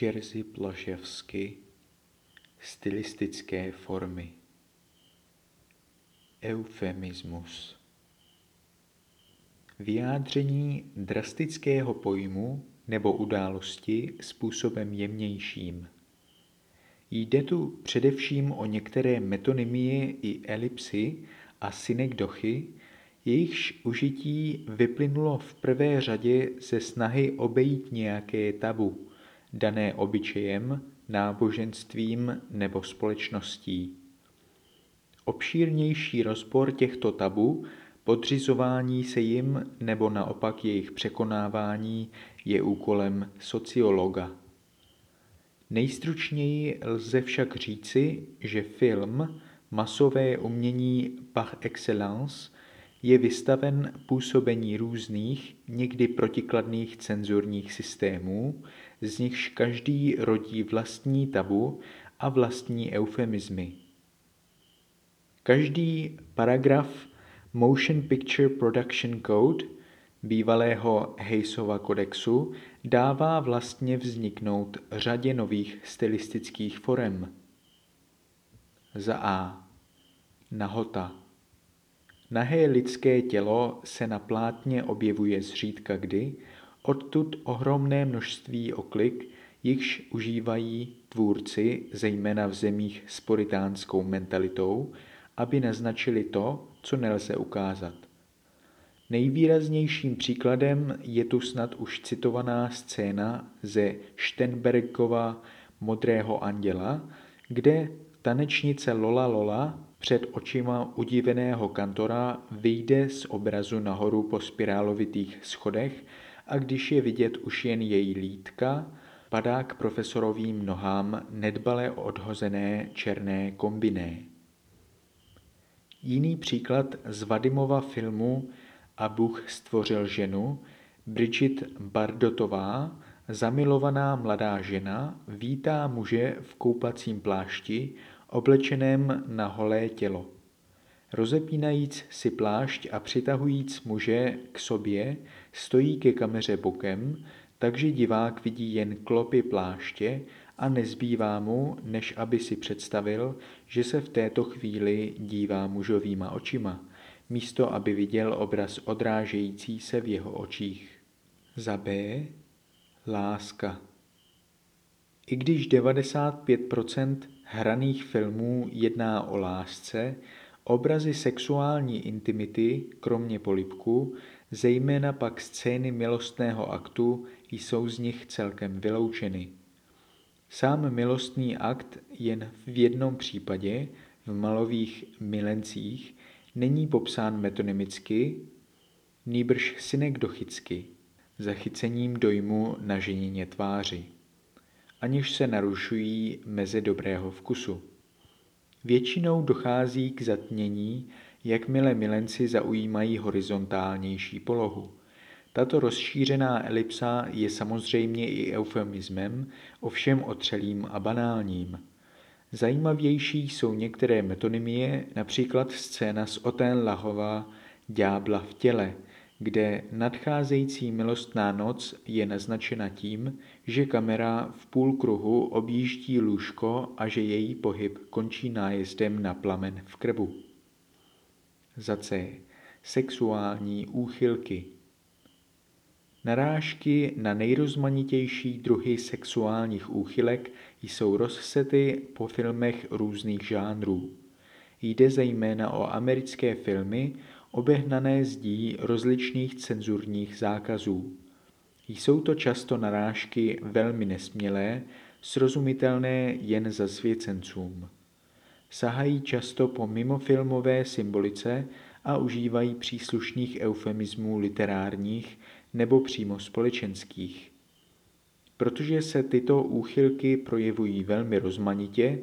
Jerzy Plaševsky Stylistické formy. Eufemismus. Vyjádření drastického pojmu nebo události způsobem jemnějším. Jde tu především o některé metonymie i elipsy a synekdochy, jejichž užití vyplynulo v prvé řadě ze snahy obejít nějaké tabu, dané obyčejem, náboženstvím nebo společností. Obšírnější rozpor těchto tabu, podřizování se jim nebo naopak jejich překonávání je úkolem sociologa. Nejstručněji lze však říci, že film, masové umění par excellence, je vystaven působení různých, někdy protikladných cenzurních systémů, z nichž každý rodí vlastní tabu a vlastní eufemizmy. Každý paragraf Motion Picture Production Code bývalého Hejsova kodexu dává vlastně vzniknout řadě nových stylistických forem. Za A. Nahota. Nahé lidské tělo se na plátně objevuje zřídka kdy, odtud ohromné množství oklik, jichž užívají tvůrci, zejména v zemích s puritánskou mentalitou, aby naznačili to, co nelze ukázat. Nejvýraznějším příkladem je tu snad už citovaná scéna ze Štenbergova Modrého anděla, kde tanečnice Lola Lola před očima udiveného kantora vyjde z obrazu nahoru po spirálovitých schodech a když je vidět už jen její lítka, padá k profesorovým nohám nedbale odhozené černé kombiné. Jiný příklad z Vadimova filmu A Bůh stvořil ženu, Bridget Bardotová, zamilovaná mladá žena, vítá muže v koupacím plášti, oblečeném na holé tělo. Rozepínajíc si plášť a přitahujíc muže k sobě, stojí ke kameře bokem, takže divák vidí jen klopy pláště a nezbývá mu, než aby si představil, že se v této chvíli dívá mužovýma očima, místo aby viděl obraz odrážející se v jeho očích. Za B. Láska. I když 95% hraných filmů jedná o lásce, obrazy sexuální intimity, kromě polipku, zejména pak scény milostného aktu, jsou z nich celkem vyloučeny. Sám milostný akt jen v jednom případě, v malových milencích, není popsán metonymicky, nýbrž synekdochicky, zachycením dojmu na ženině tváři, aniž se narušují meze dobrého vkusu. Většinou dochází k zatmění, jakmile milenci zaujímají horizontálnější polohu. Tato rozšířená elipsa je samozřejmě i eufemismem, ovšem otřelým a banálním. Zajímavější jsou některé metonymie, například scéna z Otén Lahova Ďábla v těle, kde nadcházející milostná noc je naznačena tím, že kamera v půl kruhu objíždí lůžko a že její pohyb končí nájezdem na plamen v krbu. Za C. Sexuální úchylky Narážky na nejrozmanitější druhy sexuálních úchylek jsou rozsety po filmech různých žánrů. Jde zejména o americké filmy obehnané zdí rozličných cenzurních zákazů. Jsou to často narážky velmi nesmělé, srozumitelné jen zasvěcencům. Sahají často po mimofilmové symbolice a užívají příslušných eufemismů literárních, nebo přímo společenských. Protože se tyto úchylky projevují velmi rozmanitě,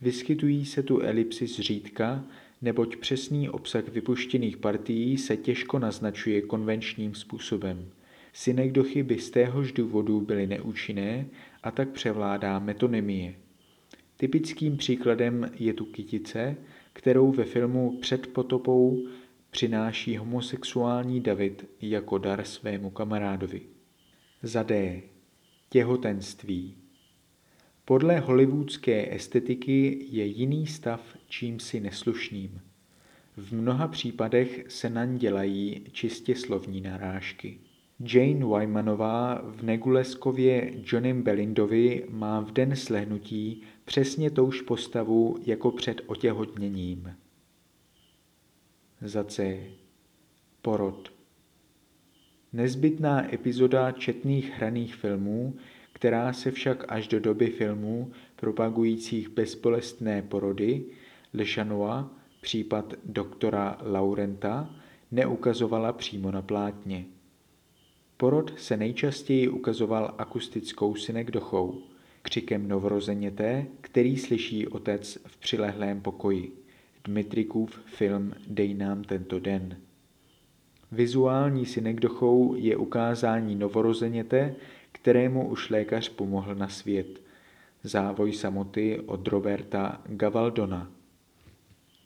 vyskytují se tu elipsy zřídka, neboť přesný obsah vypuštěných partií se těžko naznačuje konvenčním způsobem. Synekdochy by z téhož důvodu byly neúčinné a tak převládá metonymie. Typickým příkladem je tu kytice, kterou ve filmu Před potopou přináší homosexuální David jako dar svému kamarádovi. Za D. Těhotenství. Podle hollywoodské estetiky je jiný stav čímsi neslušným. V mnoha případech se naň dělají čistě slovní narážky. Jane Wymanová v Neguleskově Johnem Belindovi má v den slehnutí přesně touž postavu jako před otěhotněním. Za C. Porod. Nezbytná epizoda četných hraných filmů, která se však až do doby filmů propagujících bezbolestné porody Lešanoa, případ doktora Laurenta, neukazovala přímo na plátně. Porod se nejčastěji ukazoval akustickou synekdochou, křikem novorozeněte, který slyší otec v přilehlém pokoji. Dmitrikův film Dej nám tento den. Vizuální synekdochou je ukázání novorozeněte, kterému už lékař pomohl na svět. Závoj samoty od Roberta Gavaldona.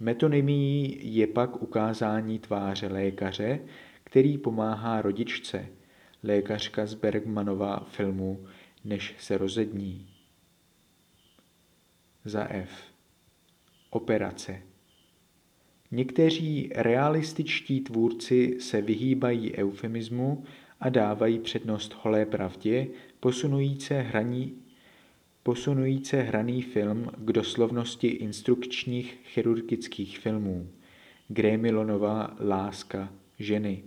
Metonymí je pak ukázání tváře lékaře, který pomáhá rodičce, lékařka z Bergmanova filmu Než se rozední. Za F. Operace. Někteří realističtí tvůrci se vyhýbají eufemismu a dávají přednost holé pravdě, posunujíce hraní, posunujíce hraný film k doslovnosti instrukčních chirurgických filmů. Grémilonova láska ženy.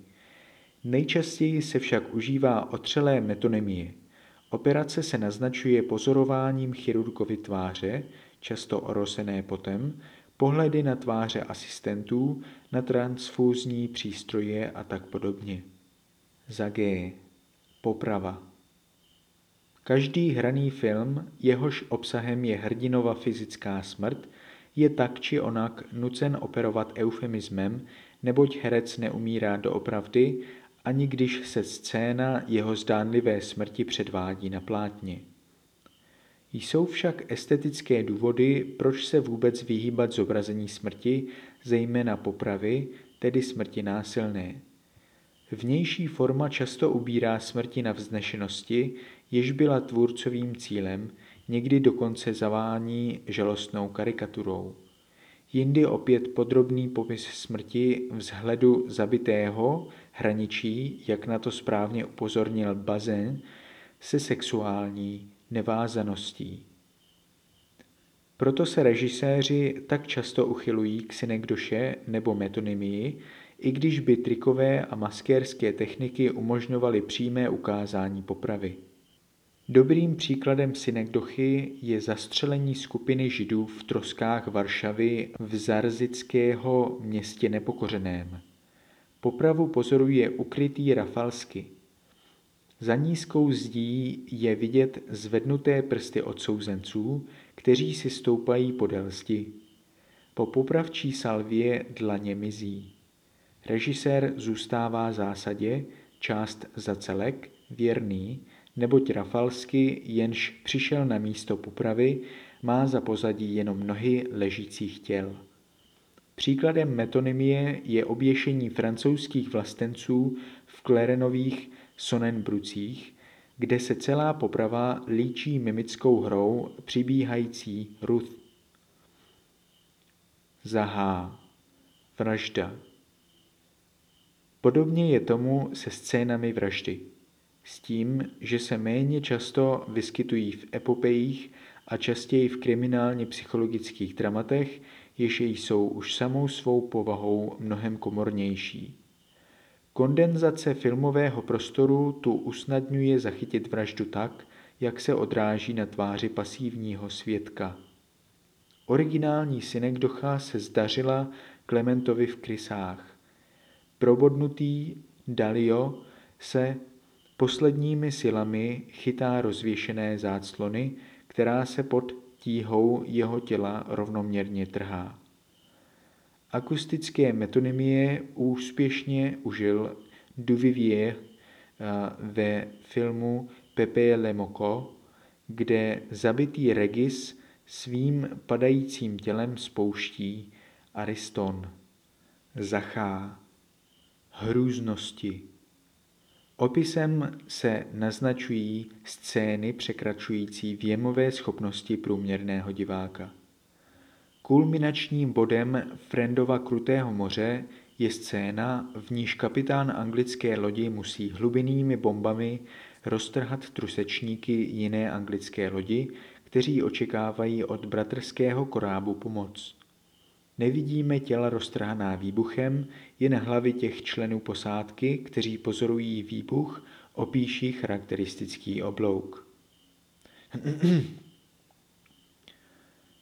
Nejčastěji se však užívá otřelé metonymie. Operace se naznačuje pozorováním chirurgovy tváře, často orosené potem, pohledy na tváře asistentů, na transfúzní přístroje a tak podobně. Za G. Poprava. Každý hraný film, jehož obsahem je hrdinova fyzická smrt, je tak či onak nucen operovat eufemismem, neboť herec neumírá doopravdy, ani když se scéna jeho zdánlivé smrti předvádí na plátně. Jsou však estetické důvody, proč se vůbec vyhýbat zobrazení smrti, zejména popravy, tedy smrti násilné. Vnější forma často ubírá smrti na vznešenosti, jež byla tvůrcovým cílem, někdy dokonce zavání žalostnou karikaturou. Jindy opět podrobný popis smrti vzhledu zabitého hraničí, jak na to správně upozornil Bazin, se sexuální nevázaností. Proto se režiséři tak často uchylují k synekdoše nebo metonymii, i když by trikové a maskérské techniky umožňovaly přímé ukázání popravy. Dobrým příkladem synekdochy je zastřelení skupiny židů v troskách Varšavy v zarzického městě nepokořeném. Popravu pozoruje ukrytý Rafalsky. Za nízkou zdí je vidět zvednuté prsty odsouzenců, kteří si stoupají podél zdi. Po popravčí salvě dlaně mizí. Režisér zůstává zásadě, část za celek, věrný, neboť Rafalsky, jenž přišel na místo popravy, má za pozadí jenom nohy ležících těl. Příkladem metonymie je oběšení francouzských vlastenců v Klerenových Sonnenbrucích, kde se celá poprava líčí mimickou hrou přibíhající Ruth. Zahá. Vražda. Podobně je tomu se scénami vraždy. S tím, že se méně často vyskytují v epopejích a častěji v kriminálně psychologických dramatech, jež jsou už samou svou povahou mnohem komornější. Kondenzace filmového prostoru tu usnadňuje zachytit vraždu tak, jak se odráží na tváři pasívního svědka. Originální synekdocha se zdařila Klementovi v Krysách. Probodnutý Dalio se posledními silami chytá rozvěšené záclony, která se pod tíhou jeho těla rovnoměrně trhá. Akustické metonymie úspěšně užil Duvivier eh, ve filmu Pepe Le Moko, kde zabitý Regis svým padajícím tělem spouští Ariston, Zachá, hrůznosti. Opisem se naznačují scény překračující věmové schopnosti průměrného diváka. Kulminačním bodem Friendova krutého moře je scéna, v níž kapitán anglické lodi musí hlubinými bombami roztrhat trusečníky jiné anglické lodi, kteří očekávají od bratrského korábu pomoc. Nevidíme těla roztrhaná výbuchem, jen hlavy těch členů posádky, kteří pozorují výbuch, opíší charakteristický oblouk.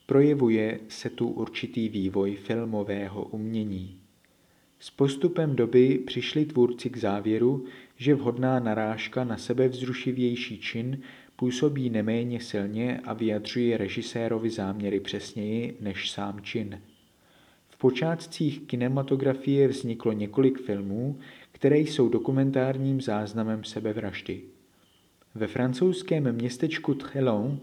Projevuje se tu určitý vývoj filmového umění. S postupem doby přišli tvůrci k závěru, že vhodná narážka na sebevzrušivější čin působí neméně silně a vyjadřuje režisérovi záměry přesněji než sám čin. Počátcích kinematografie vzniklo několik filmů, které jsou dokumentárním záznamem sebevraždy. Ve francouzském městečku Trelon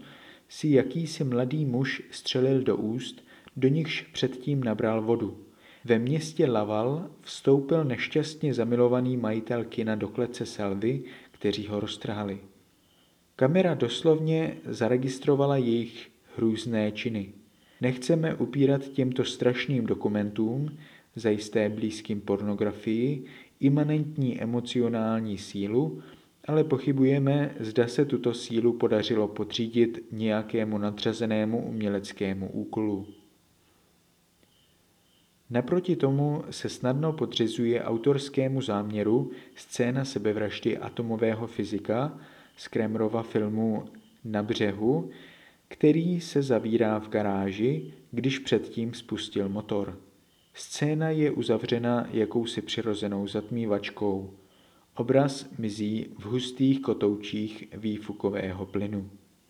si jakýsi mladý muž střelil do úst, do nichž předtím nabral vodu. Ve městě Laval vstoupil nešťastně zamilovaný majitel kina do klece Selvy, kteří ho roztrhali. Kamera doslovně zaregistrovala jejich hrůzné činy. Nechceme upírat těmto strašným dokumentům, zajisté blízkým pornografii, imanentní emocionální sílu, ale pochybujeme, zda se tuto sílu podařilo podřídit nějakému nadřazenému uměleckému úkolu. Naproti tomu se snadno podřizuje autorskému záměru scéna sebevraždy atomového fyzika z Kremrova filmu Na břehu, který se zavírá v garáži, když předtím spustil motor. Scéna je uzavřena jakousi přirozenou zatmívačkou. Obraz mizí v hustých kotoučích výfukového plynu.